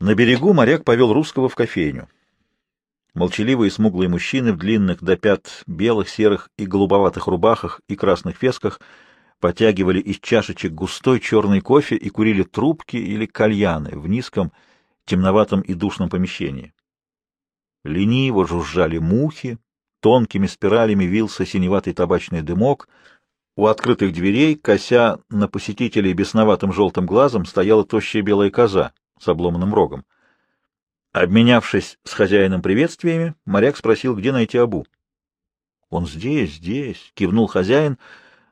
На берегу моряк повел русского в кофейню. Молчаливые смуглые мужчины в длинных до пят белых, серых и голубоватых рубахах и красных фесках потягивали из чашечек густой черный кофе и курили трубки или кальяны в низком, темноватом и душном помещении. Лениво жужжали мухи, тонкими спиралями вился синеватый табачный дымок. У открытых дверей, кося на посетителей бесноватым желтым глазом, стояла тощая белая коза с обломанным рогом. Обменявшись с хозяином приветствиями, моряк спросил, где найти Абу. — Он здесь, здесь, — кивнул хозяин,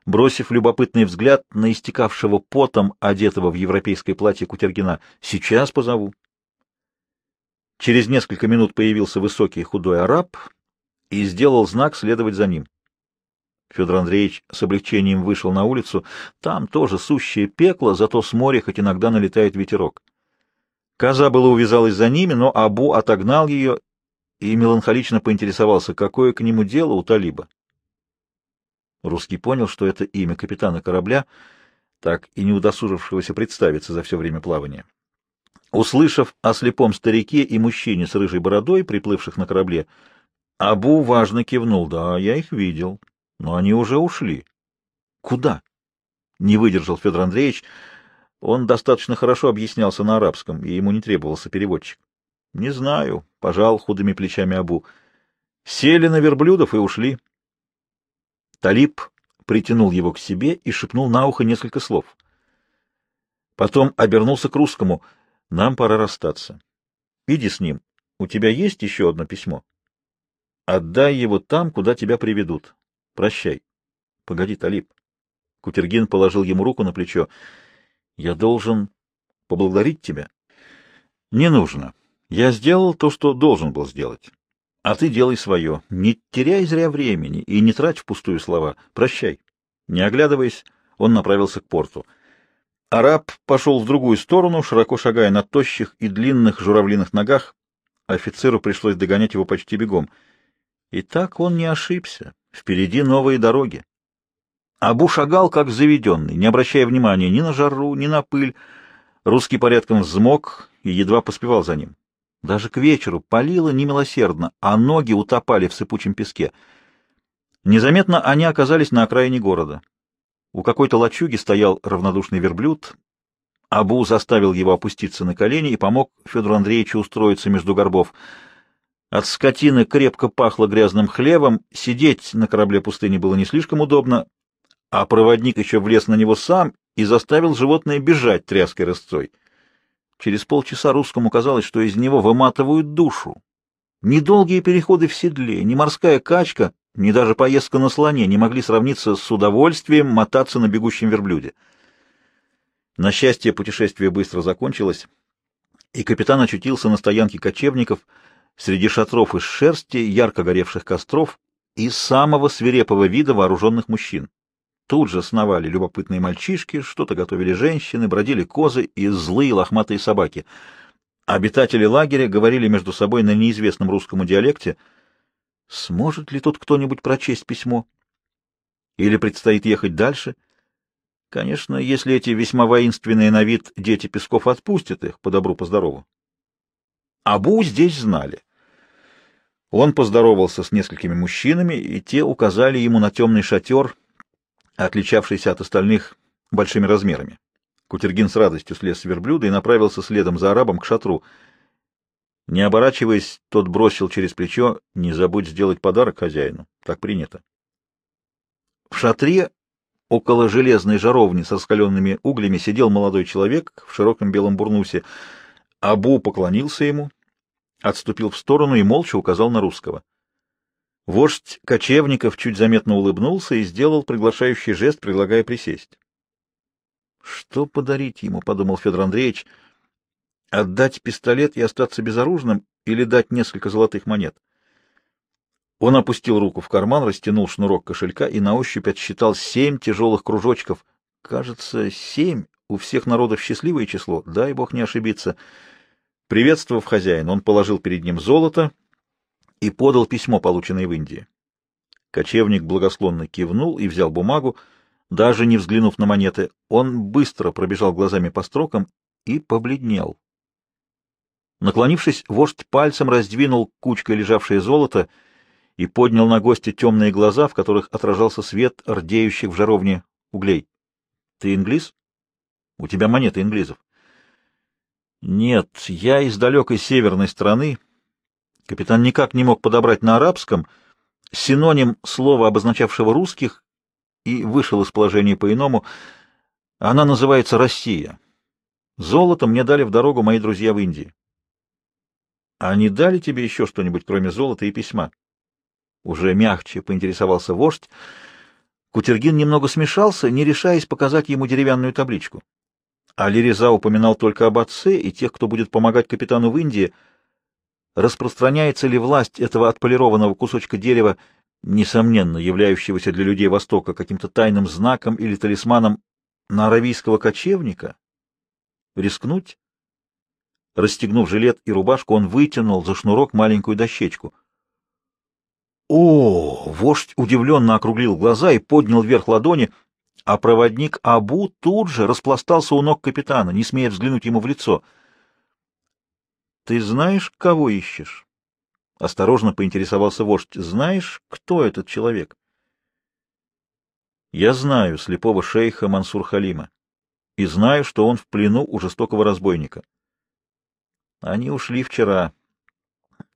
бросив любопытный взгляд на истекавшего потом, одетого в европейское платье Кутергина. — Сейчас позову. Через несколько минут появился высокий худой араб и сделал знак следовать за ним. Федор Андреевич с облегчением вышел на улицу. Там тоже сущее пекло, зато с моря хоть иногда налетает ветерок. Коза было увязалась за ними, но Абу отогнал ее и меланхолично поинтересовался, какое к нему дело у талиба. Русский понял, что это имя капитана корабля, так и не удосужившегося представиться за все время плавания. Услышав о слепом старике и мужчине с рыжей бородой, приплывших на корабле, Абу важно кивнул. «Да, я их видел, но они уже ушли». «Куда?» — не выдержал Федор Андреевич. Он достаточно хорошо объяснялся на арабском, и ему не требовался переводчик. — Не знаю, — пожал худыми плечами Абу. — Сели на верблюдов и ушли. Талиб притянул его к себе и шепнул на ухо несколько слов. Потом обернулся к русскому. — Нам пора расстаться. Иди с ним. У тебя есть еще одно письмо? Отдай его там, куда тебя приведут. Прощай. — Погоди, Талиб. Кутергин положил ему руку на плечо. — я должен поблагодарить тебя? Не нужно. Я сделал то, что должен был сделать. А ты делай свое. Не теряй зря времени и не трать впустую слова. Прощай. Не оглядываясь, он направился к порту. Араб пошел в другую сторону, широко шагая на тощих и длинных журавлиных ногах. Офицеру пришлось догонять его почти бегом. И так он не ошибся. Впереди новые дороги. Абу шагал, как заведенный, не обращая внимания ни на жару, ни на пыль. Русский порядком взмок и едва поспевал за ним. Даже к вечеру палило немилосердно, а ноги утопали в сыпучем песке. Незаметно они оказались на окраине города. У какой-то лачуги стоял равнодушный верблюд. Абу заставил его опуститься на колени и помог Федору Андреевичу устроиться между горбов. От скотины крепко пахло грязным хлебом, сидеть на корабле пустыни было не слишком удобно, а проводник еще влез на него сам и заставил животное бежать тряской рысцой. Через полчаса русскому казалось, что из него выматывают душу. Ни долгие переходы в седле, ни морская качка, ни даже поездка на слоне не могли сравниться с удовольствием мотаться на бегущем верблюде. На счастье, путешествие быстро закончилось, и капитан очутился на стоянке кочевников среди шатров из шерсти, ярко горевших костров и самого свирепого вида вооруженных мужчин. Тут же сновали любопытные мальчишки, что-то готовили женщины, бродили козы и злые лохматые собаки. Обитатели лагеря говорили между собой на неизвестном русском диалекте. Сможет ли тут кто-нибудь прочесть письмо? Или предстоит ехать дальше? Конечно, если эти весьма воинственные на вид дети Песков отпустят их по добру, по здорову. Абу здесь знали. Он поздоровался с несколькими мужчинами, и те указали ему на темный шатер — отличавшийся от остальных большими размерами. Кутергин с радостью слез с верблюда и направился следом за арабом к шатру. Не оборачиваясь, тот бросил через плечо «Не забудь сделать подарок хозяину. Так принято». В шатре около железной жаровни с раскаленными углями сидел молодой человек в широком белом бурнусе. Абу поклонился ему, отступил в сторону и молча указал на русского. Вождь кочевников чуть заметно улыбнулся и сделал приглашающий жест, предлагая присесть. «Что подарить ему?» — подумал Федор Андреевич. «Отдать пистолет и остаться безоружным или дать несколько золотых монет?» Он опустил руку в карман, растянул шнурок кошелька и на ощупь отсчитал семь тяжелых кружочков. Кажется, семь. У всех народов счастливое число, дай бог не ошибиться. Приветствовав хозяина, он положил перед ним золото — и подал письмо, полученное в Индии. Кочевник благосклонно кивнул и взял бумагу, даже не взглянув на монеты. Он быстро пробежал глазами по строкам и побледнел. Наклонившись, вождь пальцем раздвинул кучкой лежавшее золото и поднял на гостя темные глаза, в которых отражался свет рдеющих в жаровне углей. — Ты инглиз? У тебя монеты инглизов. — Нет, я из далекой северной страны. Капитан никак не мог подобрать на арабском синоним слова, обозначавшего русских, и вышел из положения по-иному. Она называется «Россия». Золото мне дали в дорогу мои друзья в Индии. А не дали тебе еще что-нибудь, кроме золота и письма? Уже мягче поинтересовался вождь. Кутергин немного смешался, не решаясь показать ему деревянную табличку. Али Реза упоминал только об отце и тех, кто будет помогать капитану в Индии. Распространяется ли власть этого отполированного кусочка дерева, несомненно являющегося для людей Востока каким-то тайным знаком или талисманом на аравийского кочевника? Рискнуть? Расстегнув жилет и рубашку, он вытянул за шнурок маленькую дощечку. О, вождь удивленно округлил глаза и поднял вверх ладони, а проводник Абу тут же распластался у ног капитана, не смея взглянуть ему в лицо. — Ты знаешь, кого ищешь? — осторожно поинтересовался вождь. — Знаешь, кто этот человек? — Я знаю слепого шейха Мансур Халима и знаю, что он в плену у жестокого разбойника. Они ушли вчера.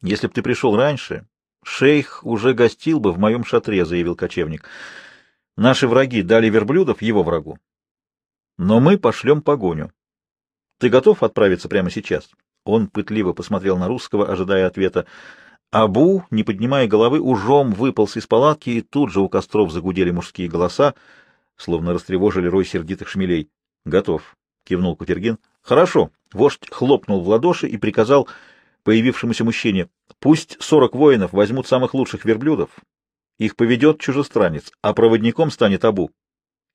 Если б ты пришел раньше, шейх уже гостил бы в моем шатре, — заявил кочевник. Наши враги дали верблюдов его врагу. Но мы пошлем погоню. Ты готов отправиться прямо сейчас? Он пытливо посмотрел на русского, ожидая ответа. Абу, не поднимая головы, ужом выполз из палатки, и тут же у костров загудели мужские голоса, словно растревожили рой сердитых шмелей. — Готов, — кивнул Кутергин. — Хорошо. Вождь хлопнул в ладоши и приказал появившемуся мужчине, пусть сорок воинов возьмут самых лучших верблюдов, их поведет чужестранец, а проводником станет Абу.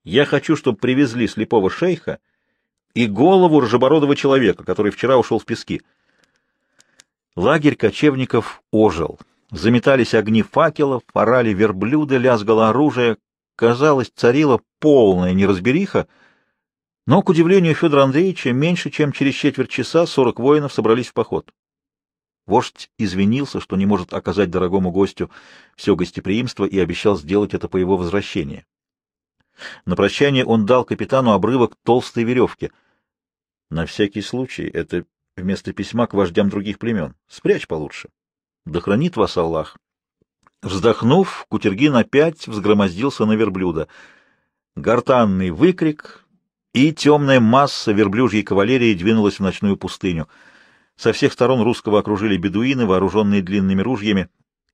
Я хочу, чтобы привезли слепого шейха и голову рыжебородого человека, который вчера ушел в пески. Лагерь кочевников ожил. Заметались огни факелов, орали верблюды, лязгало оружие. Казалось, царила полная неразбериха, но, к удивлению Федора Андреевича, меньше чем через четверть часа сорок воинов собрались в поход. Вождь извинился, что не может оказать дорогому гостю все гостеприимство и обещал сделать это по его возвращении. На прощание он дал капитану обрывок толстой веревки. На всякий случай, это вместо письма к вождям других племен. Спрячь получше. Да хранит вас Аллах. Вздохнув, Кутергин опять взгромоздился на верблюда. Гортанный выкрик, и темная масса верблюжьей кавалерии двинулась в ночную пустыню. Со всех сторон русского окружили бедуины, вооруженные длинными ружьями.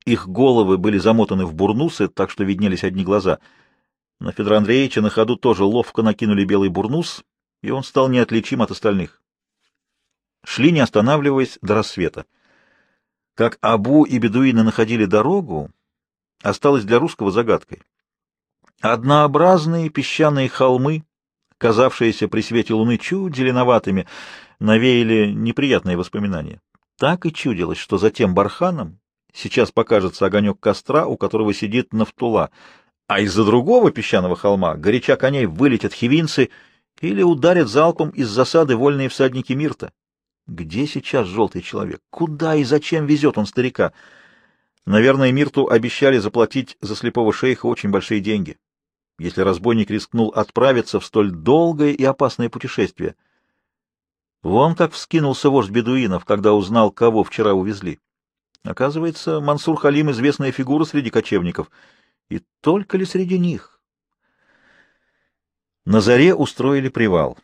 Их головы были замотаны в бурнусы, так что виднелись одни глаза. На Федора Андреевича на ходу тоже ловко накинули белый бурнус, и он стал неотличим от остальных. Шли, не останавливаясь, до рассвета. Как Абу и бедуины находили дорогу, осталось для русского загадкой. Однообразные песчаные холмы, казавшиеся при свете луны чуть зеленоватыми, навеяли неприятные воспоминания. Так и чудилось, что за тем барханом сейчас покажется огонек костра, у которого сидит Нафтула, а из-за другого песчаного холма, горяча коней, вылетят хивинцы или ударят залпом из засады вольные всадники Мирта. Где сейчас желтый человек? Куда и зачем везет он старика? Наверное, Мирту обещали заплатить за слепого шейха очень большие деньги если разбойник рискнул отправиться в столь долгое и опасное путешествие. Вон как вскинулся вождь бедуинов, когда узнал, кого вчера увезли. Оказывается, Мансур Халим — известная фигура среди кочевников. И только ли среди них? На заре устроили привал.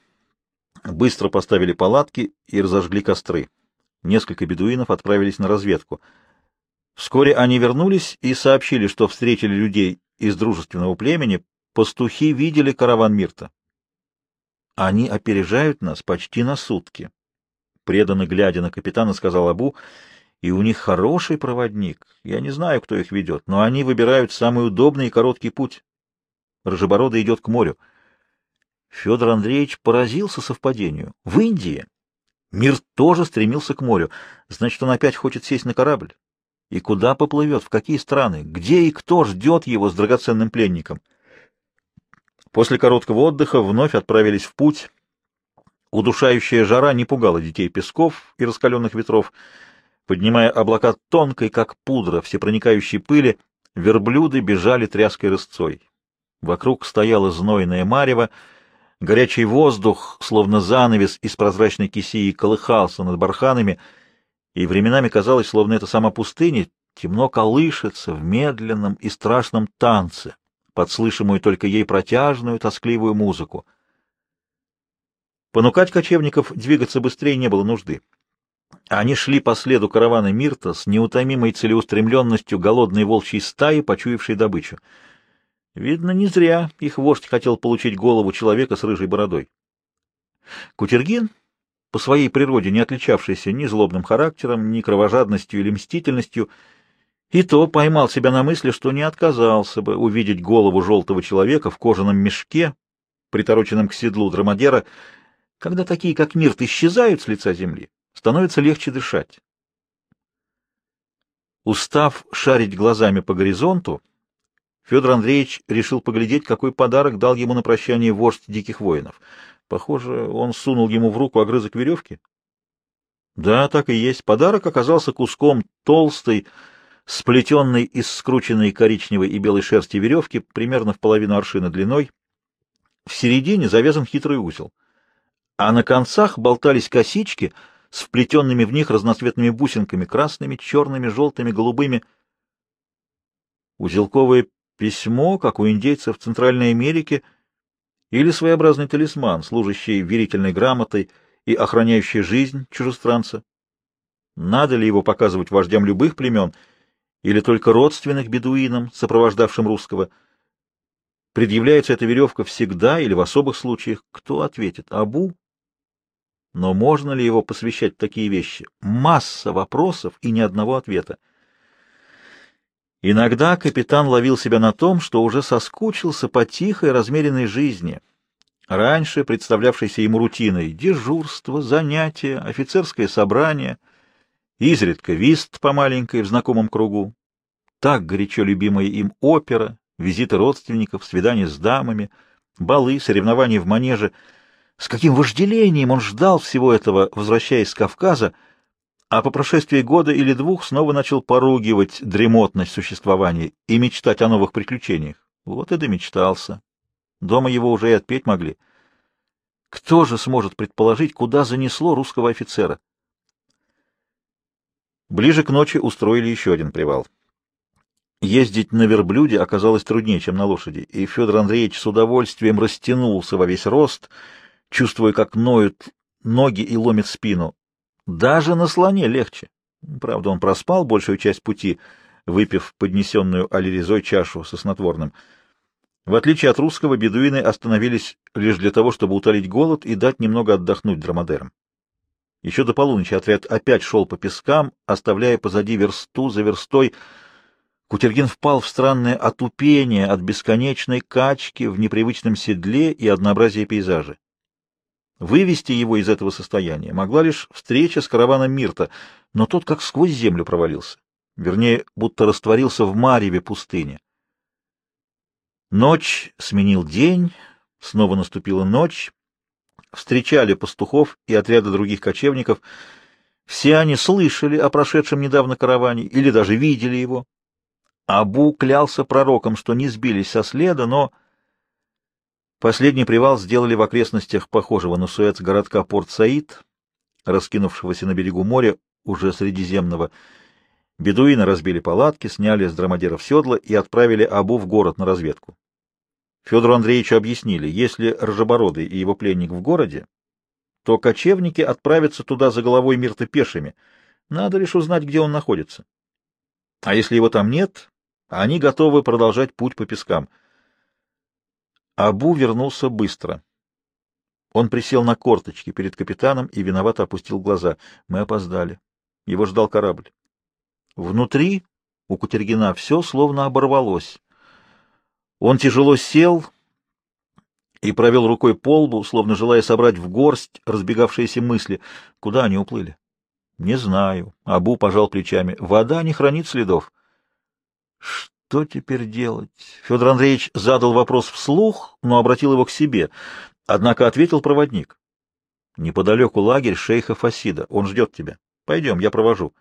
Быстро поставили палатки и разожгли костры. Несколько бедуинов отправились на разведку. Вскоре они вернулись и сообщили, что встретили людей из дружественного племени, Пастухи видели караван Мирта. Они опережают нас почти на сутки. Преданно глядя на капитана, сказал Абу, и у них хороший проводник. Я не знаю, кто их ведет, но они выбирают самый удобный и короткий путь. Рыжебородый идет к морю. Федор Андреевич поразился совпадению. В Индии мир тоже стремился к морю. Значит, он опять хочет сесть на корабль. И куда поплывет, в какие страны, где и кто ждет его с драгоценным пленником? После короткого отдыха вновь отправились в путь. Удушающая жара не пугала детей песков и раскаленных ветров. Поднимая облака тонкой, как пудра, всепроникающей пыли, верблюды бежали тряской рысцой. Вокруг стояла знойная марево, горячий воздух, словно занавес из прозрачной кисии, колыхался над барханами, и временами казалось, словно эта сама пустыня темно колышется в медленном и страшном танце, подслышимую только ей протяжную, тоскливую музыку. Понукать кочевников двигаться быстрее не было нужды. Они шли по следу каравана Мирта с неутомимой целеустремленностью голодной волчьей стаи, почуявшей добычу. Видно, не зря их вождь хотел получить голову человека с рыжей бородой. Кутергин, по своей природе не отличавшийся ни злобным характером, ни кровожадностью или мстительностью, и то поймал себя на мысли, что не отказался бы увидеть голову желтого человека в кожаном мешке, притороченном к седлу драмадера, когда такие, как Мирт, исчезают с лица земли, становится легче дышать. Устав шарить глазами по горизонту, Федор Андреевич решил поглядеть, какой подарок дал ему на прощание вождь диких воинов. Похоже, он сунул ему в руку огрызок веревки. Да, так и есть. Подарок оказался куском толстой, сплетенной из скрученной коричневой и белой шерсти веревки, примерно в половину аршина длиной. В середине завязан хитрый узел — а на концах болтались косички с вплетенными в них разноцветными бусинками, красными, черными, желтыми, голубыми. Узелковое письмо, как у индейцев Центральной Америке, или своеобразный талисман, служащий верительной грамотой и охраняющий жизнь чужестранца. Надо ли его показывать вождям любых племен или только родственных бедуинам, сопровождавшим русского? Предъявляется эта веревка всегда или в особых случаях? Кто ответит? Абу но можно ли его посвящать такие вещи? Масса вопросов и ни одного ответа. Иногда капитан ловил себя на том, что уже соскучился по тихой, размеренной жизни, раньше представлявшейся ему рутиной — дежурство, занятия, офицерское собрание, изредка вист по маленькой в знакомом кругу, так горячо любимая им опера, визиты родственников, свидания с дамами, балы, соревнования в манеже — с каким вожделением он ждал всего этого, возвращаясь с Кавказа, а по прошествии года или двух снова начал поругивать дремотность существования и мечтать о новых приключениях. Вот и домечтался. Дома его уже и отпеть могли. Кто же сможет предположить, куда занесло русского офицера? Ближе к ночи устроили еще один привал. Ездить на верблюде оказалось труднее, чем на лошади, и Федор Андреевич с удовольствием растянулся во весь рост — чувствуя, как ноют ноги и ломит спину. Даже на слоне легче. Правда, он проспал большую часть пути, выпив поднесенную алиризой чашу со снотворным. В отличие от русского, бедуины остановились лишь для того, чтобы утолить голод и дать немного отдохнуть драмадерам. Еще до полуночи отряд опять шел по пескам, оставляя позади версту за верстой. Кутергин впал в странное отупение от бесконечной качки в непривычном седле и однообразия пейзажа. Вывести его из этого состояния могла лишь встреча с караваном Мирта, но тот как сквозь землю провалился, вернее, будто растворился в мареве пустыни. Ночь сменил день, снова наступила ночь, встречали пастухов и отряды других кочевников. Все они слышали о прошедшем недавно караване или даже видели его. Абу клялся пророком, что не сбились со следа, но... Последний привал сделали в окрестностях похожего на Суэц городка Порт-Саид, раскинувшегося на берегу моря, уже Средиземного. Бедуины разбили палатки, сняли с драмадеров седла и отправили Абу в город на разведку. Федору Андреевичу объяснили, если Ржебородый и его пленник в городе, то кочевники отправятся туда за головой Мирта пешими. Надо лишь узнать, где он находится. А если его там нет, они готовы продолжать путь по пескам — Абу вернулся быстро. Он присел на корточки перед капитаном и виновато опустил глаза. Мы опоздали. Его ждал корабль. Внутри у Кутергина все словно оборвалось. Он тяжело сел и провел рукой по лбу, словно желая собрать в горсть разбегавшиеся мысли. Куда они уплыли? Не знаю. Абу пожал плечами. Вода не хранит следов. Что теперь делать? Федор Андреевич задал вопрос вслух, но обратил его к себе. Однако ответил проводник. Неподалеку лагерь шейха Фасида. Он ждет тебя. Пойдем, я провожу.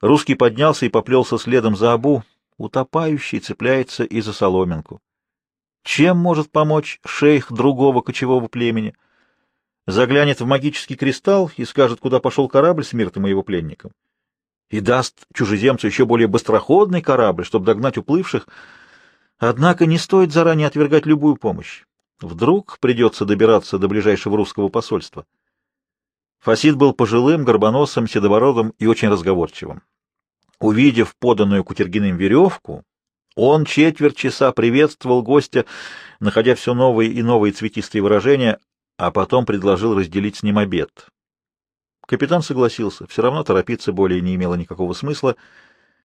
Русский поднялся и поплелся следом за Абу. Утопающий цепляется и за соломинку. Чем может помочь шейх другого кочевого племени? Заглянет в магический кристалл и скажет, куда пошел корабль с миртом и его пленником. И даст чужеземцу еще более быстроходный корабль, чтобы догнать уплывших. Однако не стоит заранее отвергать любую помощь. Вдруг придется добираться до ближайшего русского посольства. Фасид был пожилым, горбоносым, седобородым и очень разговорчивым. Увидев поданную Кутергиным веревку, он четверть часа приветствовал гостя, находя все новые и новые цветистые выражения, а потом предложил разделить с ним обед. Капитан согласился, все равно торопиться более не имело никакого смысла —